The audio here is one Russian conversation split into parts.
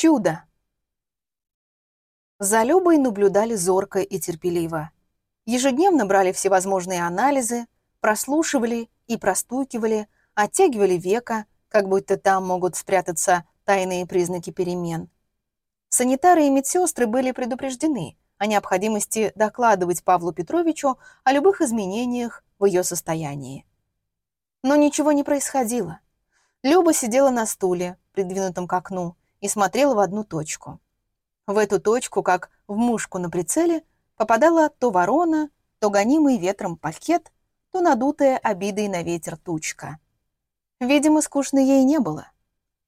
Чудо! За Любой наблюдали зорко и терпеливо. Ежедневно брали всевозможные анализы, прослушивали и простукивали, оттягивали века, как будто там могут спрятаться тайные признаки перемен. Санитары и медсестры были предупреждены о необходимости докладывать Павлу Петровичу о любых изменениях в ее состоянии. Но ничего не происходило. Люба сидела на стуле, придвинутом к окну, и смотрела в одну точку. В эту точку, как в мушку на прицеле, попадала то ворона, то гонимый ветром пакет, то надутая обидой на ветер тучка. Видимо, скучно ей не было.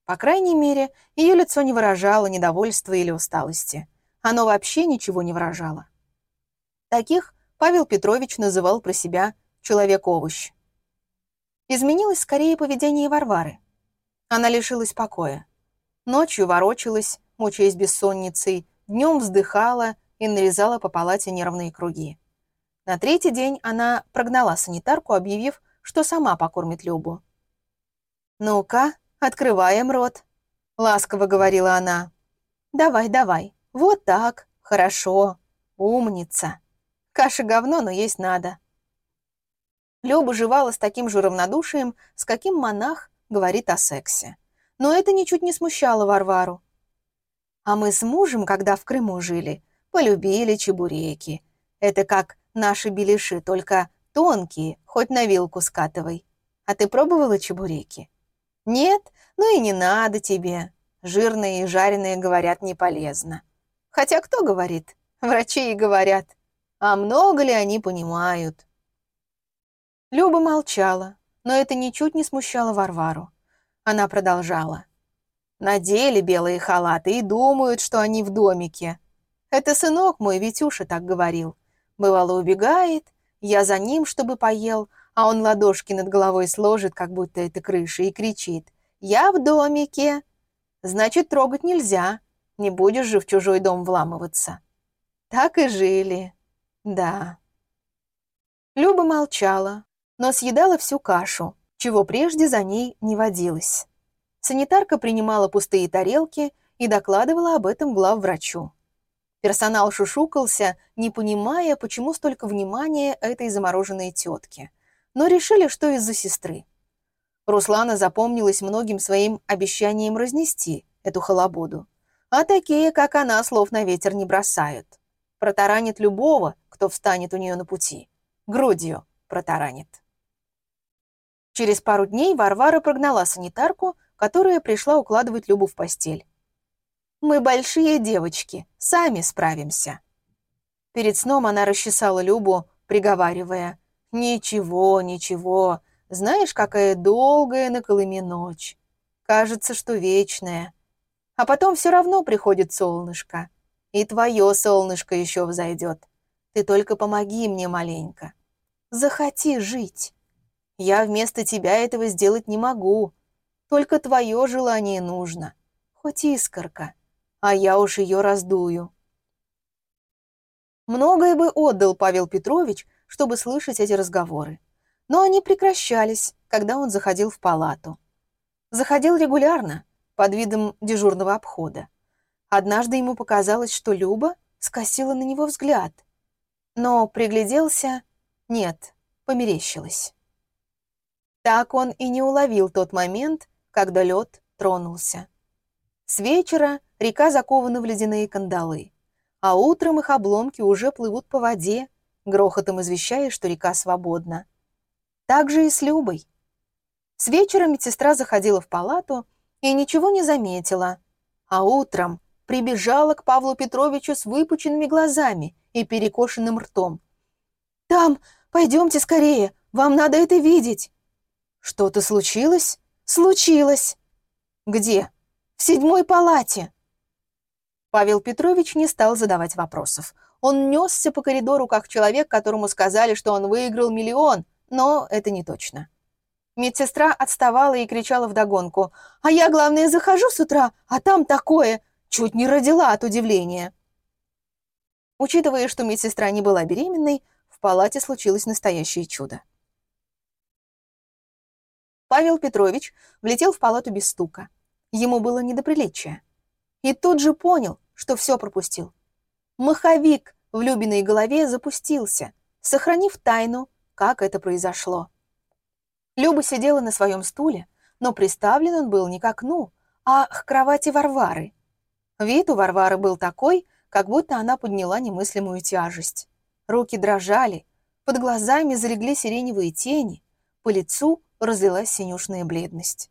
По крайней мере, ее лицо не выражало недовольства или усталости. Оно вообще ничего не выражало. Таких Павел Петрович называл про себя «человек-овощ». Изменилось скорее поведение Варвары. Она лишилась покоя. Ночью ворочалась, мучаясь бессонницей, днем вздыхала и нарезала по палате нервные круги. На третий день она прогнала санитарку, объявив, что сама покормит Любу. «Ну-ка, открываем рот», — ласково говорила она. «Давай, давай, вот так, хорошо, умница. Каша говно, но есть надо». Люба жевала с таким же равнодушием, с каким монах говорит о сексе. Но это ничуть не смущало Варвару. А мы с мужем, когда в Крыму жили, полюбили чебуреки. Это как наши беляши, только тонкие, хоть на вилку скатывай. А ты пробовала чебуреки? Нет? Ну и не надо тебе. Жирные и жареные, говорят, не полезно. Хотя кто говорит? Врачи и говорят. А много ли они понимают? Люба молчала, но это ничуть не смущало Варвару. Она продолжала. Надели белые халаты и думают, что они в домике. Это сынок мой, Витюша, так говорил. Бывало, убегает, я за ним, чтобы поел, а он ладошки над головой сложит, как будто это крыша, и кричит. «Я в домике!» Значит, трогать нельзя, не будешь же в чужой дом вламываться. Так и жили. Да. Люба молчала, но съедала всю кашу, чего прежде за ней не водилось. Санитарка принимала пустые тарелки и докладывала об этом главврачу. Персонал шушукался, не понимая, почему столько внимания этой замороженной тетке, но решили, что из-за сестры. Руслана запомнилась многим своим обещанием разнести эту халабуду. А такие, как она, слов на ветер не бросают. Протаранит любого, кто встанет у нее на пути. Грудью протаранит. Через пару дней Варвара прогнала санитарку, которая пришла укладывать Любу в постель. «Мы большие девочки, сами справимся». Перед сном она расчесала Любу, приговаривая, «Ничего, ничего, знаешь, какая долгая на Колыме ночь. Кажется, что вечная. А потом все равно приходит солнышко. И твое солнышко еще взойдет. Ты только помоги мне маленько. Захоти жить». Я вместо тебя этого сделать не могу. Только твое желание нужно. Хоть искорка. А я уж ее раздую. Многое бы отдал Павел Петрович, чтобы слышать эти разговоры. Но они прекращались, когда он заходил в палату. Заходил регулярно, под видом дежурного обхода. Однажды ему показалось, что Люба скосила на него взгляд. Но пригляделся... Нет, померещилась. Так он и не уловил тот момент, когда лед тронулся. С вечера река закована в ледяные кандалы, а утром их обломки уже плывут по воде, грохотом извещая, что река свободна. Так же и с Любой. С вечера медсестра заходила в палату и ничего не заметила, а утром прибежала к Павлу Петровичу с выпученными глазами и перекошенным ртом. «Там, пойдемте скорее, вам надо это видеть!» «Что-то случилось?» «Случилось!» «Где?» «В седьмой палате!» Павел Петрович не стал задавать вопросов. Он несся по коридору, как человек, которому сказали, что он выиграл миллион, но это не точно. Медсестра отставала и кричала вдогонку. «А я, главное, захожу с утра, а там такое! Чуть не родила от удивления!» Учитывая, что медсестра не была беременной, в палате случилось настоящее чудо. Павел Петрович влетел в палату без стука. Ему было не до приличия. И тут же понял, что все пропустил. Маховик в Любиной голове запустился, сохранив тайну, как это произошло. Люба сидела на своем стуле, но приставлен он был не к окну, а к кровати Варвары. Вид у Варвары был такой, как будто она подняла немыслимую тяжесть. Руки дрожали, под глазами залегли сиреневые тени, по лицу разлилась синюшная бледность.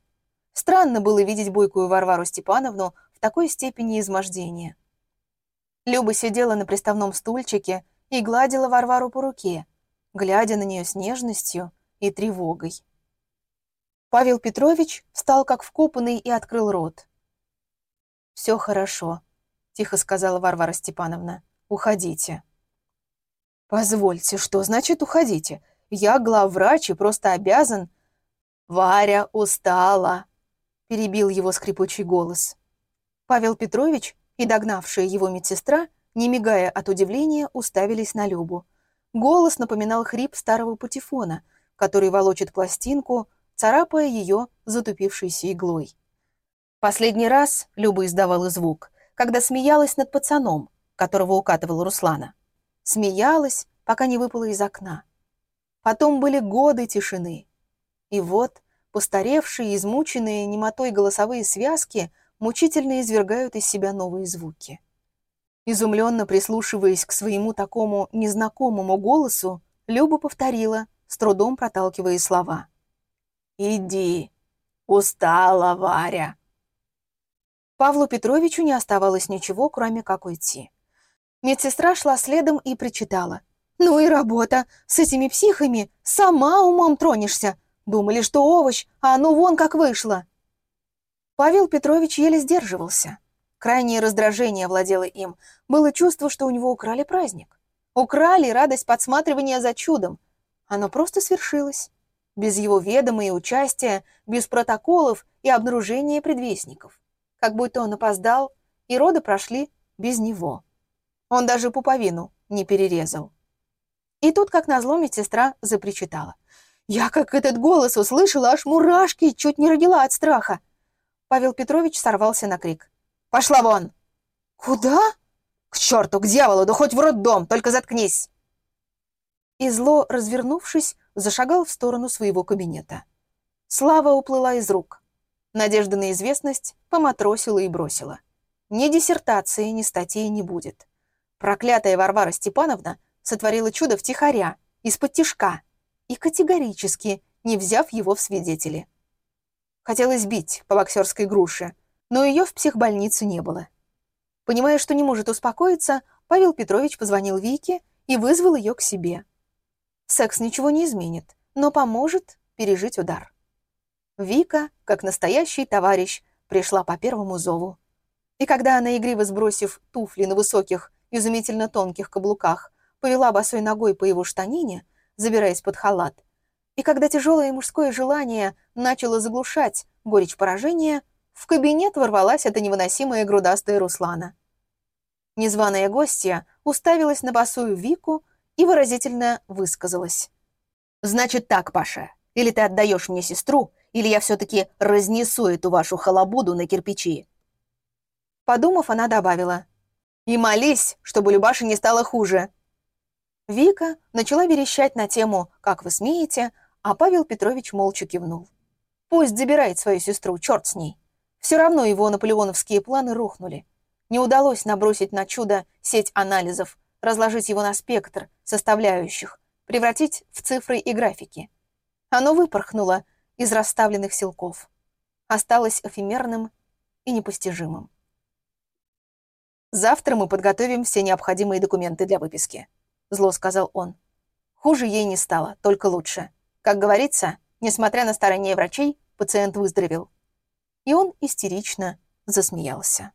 Странно было видеть бойкую Варвару Степановну в такой степени измождения. Люба сидела на приставном стульчике и гладила Варвару по руке, глядя на нее с нежностью и тревогой. Павел Петрович встал как вкопанный и открыл рот. «Все хорошо», — тихо сказала Варвара Степановна. «Уходите». «Позвольте, что значит уходите? Я главврач и просто обязан...» «Варя устала», — перебил его скрипучий голос. Павел Петрович и догнавшая его медсестра, не мигая от удивления, уставились на Любу. Голос напоминал хрип старого патефона, который волочит пластинку, царапая ее затупившейся иглой. Последний раз Люба издавала звук, когда смеялась над пацаном, которого укатывал Руслана. Смеялась, пока не выпала из окна. Потом были годы тишины. И вот постаревшие, измученные немотой голосовые связки мучительно извергают из себя новые звуки. Изумленно прислушиваясь к своему такому незнакомому голосу, Люба повторила, с трудом проталкивая слова. «Иди, устала Варя». Павлу Петровичу не оставалось ничего, кроме как уйти. Медсестра шла следом и причитала. «Ну и работа! С этими психами сама умом тронешься! Думали, что овощ, а оно вон как вышло!» Павел Петрович еле сдерживался. Крайнее раздражение владело им. Было чувство, что у него украли праздник. Украли радость подсматривания за чудом. Оно просто свершилось. Без его ведома и участия, без протоколов и обнаружения предвестников. Как будто он опоздал, и роды прошли без него. Он даже пуповину не перерезал. И тут, как назло, медсестра запричитала. Я, как этот голос услышала, аж мурашки чуть не родила от страха. Павел Петрович сорвался на крик. «Пошла вон!» «Куда?» «К черту, к дьяволу, да хоть в роддом, только заткнись!» И зло, развернувшись, зашагал в сторону своего кабинета. Слава уплыла из рук. Надежда на известность поматросила и бросила. Ни диссертации, ни статей не будет. Проклятая Варвара Степановна сотворила чудо втихаря, из-под тишка, и категорически не взяв его в свидетели. Хотелось бить по боксерской груше, но ее в психбольнице не было. Понимая, что не может успокоиться, Павел Петрович позвонил Вике и вызвал ее к себе. Секс ничего не изменит, но поможет пережить удар. Вика, как настоящий товарищ, пришла по первому зову. И когда она, игриво сбросив туфли на высоких, изумительно тонких каблуках, повела босой ногой по его штанине, забираясь под халат, и когда тяжелое мужское желание начало заглушать горечь поражения, в кабинет ворвалась эта невыносимая грудастая Руслана. Незваная гостья уставилась на босую Вику и выразительно высказалась. «Значит так, Паша, или ты отдаешь мне сестру, или я все-таки разнесу эту вашу халабуду на кирпичи». Подумав, она добавила. «И молись, чтобы Любаше не стало хуже». Вика начала верещать на тему «Как вы смеете?», а Павел Петрович молча кивнул. Пусть забирает свою сестру, черт с ней. Все равно его наполеоновские планы рухнули. Не удалось набросить на чудо сеть анализов, разложить его на спектр составляющих, превратить в цифры и графики. Оно выпорхнуло из расставленных силков. Осталось эфемерным и непостижимым. «Завтра мы подготовим все необходимые документы для выписки», — зло сказал он. Хуже ей не стало, только лучше. Как говорится, несмотря на старания врачей, пациент выздоровел. И он истерично засмеялся.